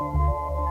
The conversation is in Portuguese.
Música